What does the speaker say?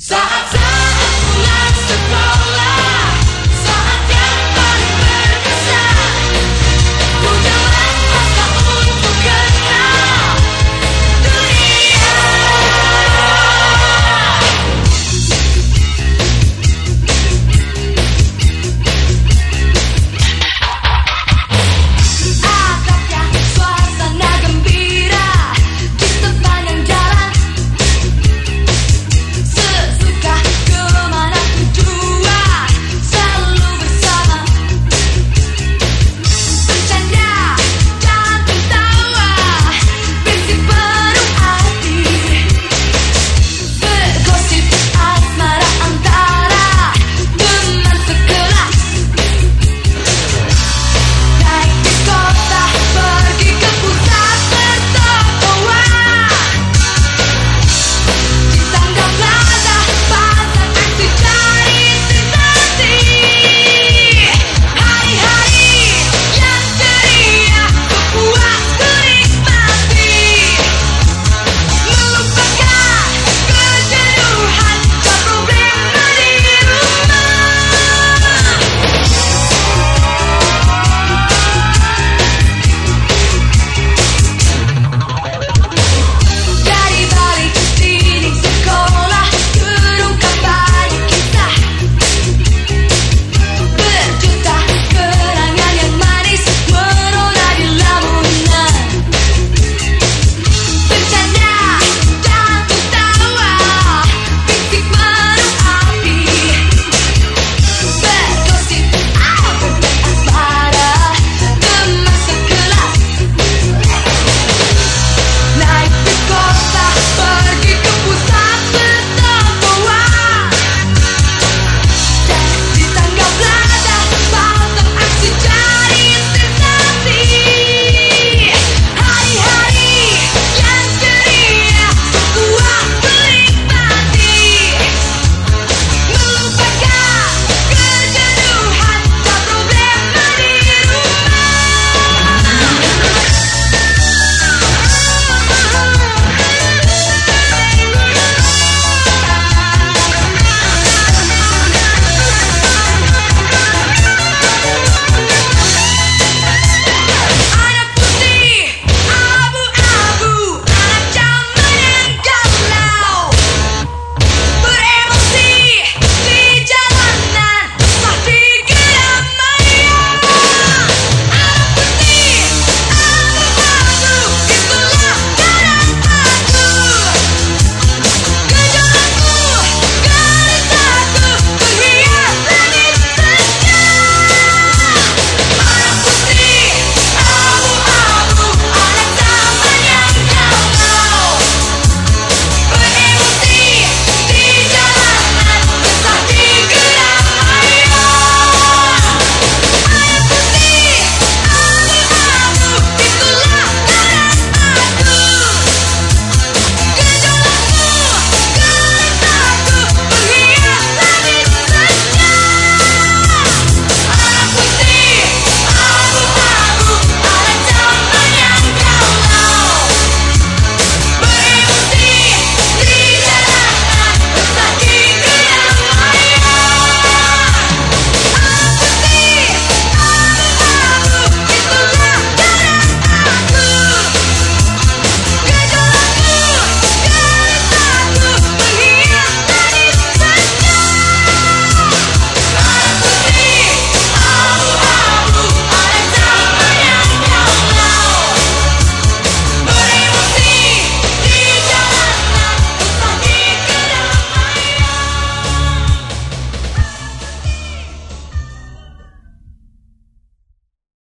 Stop, stop.